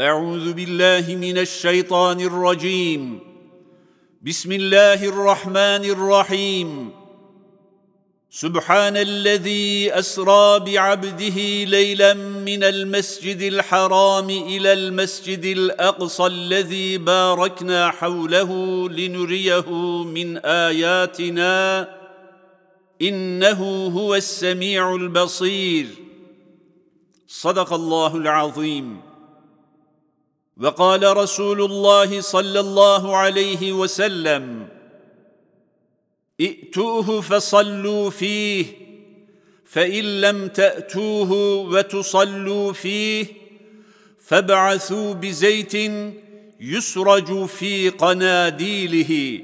أعوذ بالله من الشيطان الرجيم. بسم الله الرحمن الرحيم. سبحان الذي أسرى بعبده ليلا من المسجد الحرام إلى المسجد الأقصى الذي باركنا حوله لنريه من آياتنا. إنه هو السميع البصير. صدق الله العظيم. وقال رسول الله صلى الله عليه وسلم ائتوه فصلوا فيه فان لم تاتوه وتصلوا فيه فابعثوا بزيت يسرج في قناديله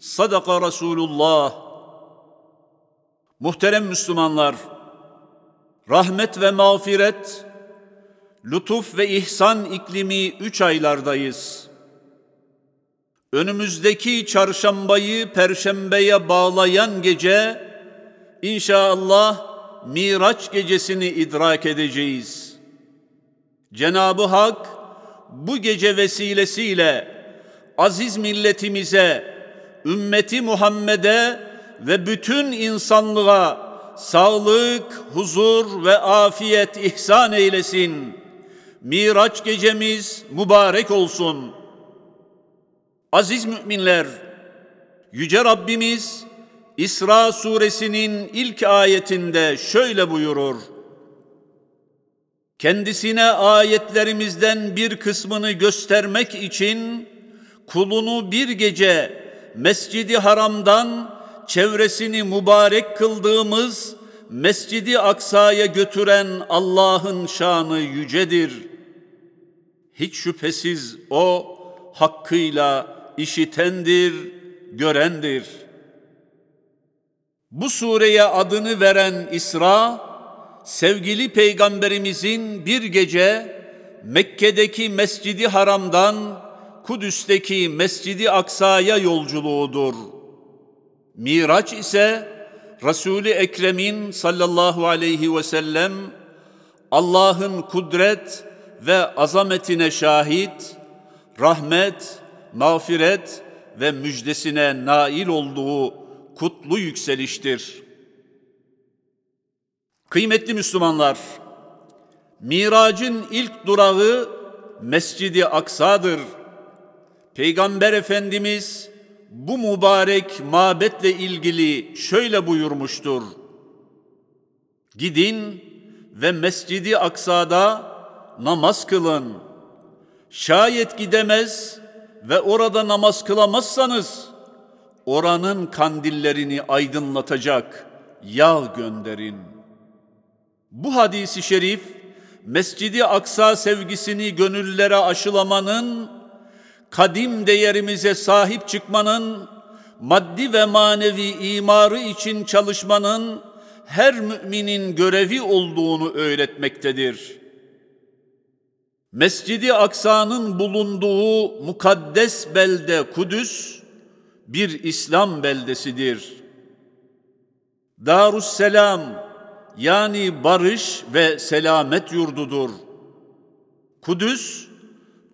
صدق رسول الله Muhterem Müslümanlar, rahmet ve mağfiret, lütuf ve ihsan iklimi üç aylardayız. Önümüzdeki çarşambayı perşembeye bağlayan gece, inşallah Miraç gecesini idrak edeceğiz. Cenab-ı Hak bu gece vesilesiyle aziz milletimize, ümmeti Muhammed'e ve bütün insanlığa sağlık, huzur ve afiyet ihsan eylesin. Miraç gecemiz mübarek olsun. Aziz müminler, Yüce Rabbimiz İsra suresinin ilk ayetinde şöyle buyurur. Kendisine ayetlerimizden bir kısmını göstermek için kulunu bir gece Mescidi Haram'dan çevresini mübarek kıldığımız Mescidi Aksa'ya götüren Allah'ın şanı yücedir. Hiç şüphesiz o hakkıyla işitendir, görendir. Bu sureye adını veren İsra, sevgili peygamberimizin bir gece Mekke'deki Mescidi Haram'dan Kudüs'teki Mescidi Aksa'ya yolculuğudur. Miraç ise Resul-i Ekrem'in sallallahu aleyhi ve sellem Allah'ın kudret ve azametine şahit, rahmet, mağfiret ve müjdesine nail olduğu kutlu yükseliştir. Kıymetli Müslümanlar, Miracın ilk durağı Mescidi Aksa'dır. Peygamber Efendimiz bu mübarek mabetle ilgili şöyle buyurmuştur. Gidin ve Mescidi Aksa'da namaz kılın. Şayet gidemez ve orada namaz kılamazsanız oranın kandillerini aydınlatacak yağ gönderin. Bu hadisi şerif Mescidi Aksa sevgisini gönüllere aşılamanın kadim değerimize sahip çıkmanın, maddi ve manevi imarı için çalışmanın her müminin görevi olduğunu öğretmektedir. Mescidi Aksa'nın bulunduğu mukaddes belde Kudüs bir İslam beldesidir. Darusselam yani barış ve selamet yurdudur. Kudüs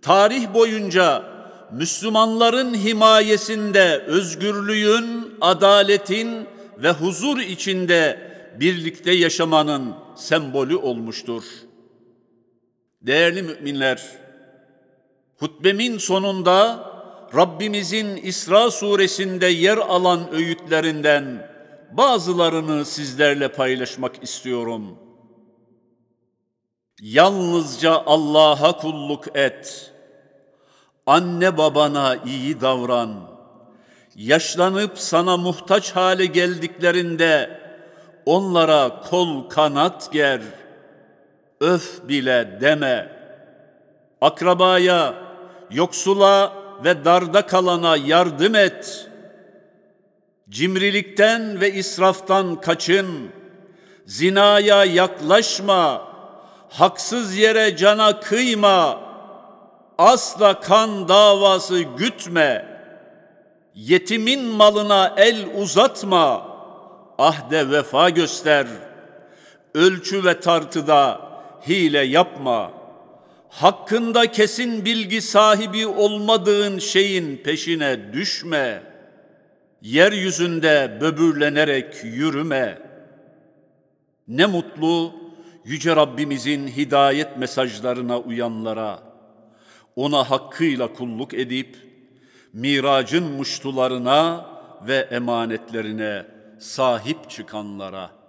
tarih boyunca Müslümanların himayesinde özgürlüğün, adaletin ve huzur içinde birlikte yaşamanın sembolü olmuştur. Değerli müminler, hutbemin sonunda Rabbimizin İsra suresinde yer alan öğütlerinden bazılarını sizlerle paylaşmak istiyorum. Yalnızca Allah'a kulluk et.'' Anne babana iyi davran. Yaşlanıp sana muhtaç hale geldiklerinde onlara kol kanat ger. Öf bile deme. Akrabaya, yoksula ve darda kalana yardım et. Cimrilikten ve israftan kaçın. Zinaya yaklaşma. Haksız yere cana kıyma.'' asla kan davası gütme, yetimin malına el uzatma, ahde vefa göster, ölçü ve tartıda hile yapma, Hakkında kesin bilgi sahibi olmadığın şeyin peşine düşme. Yeryüzünde böbürlenerek yürüme. Ne mutlu yüce Rabbimizin hidayet mesajlarına uyanlara, ona hakkıyla kulluk edip miracın muştularına ve emanetlerine sahip çıkanlara.''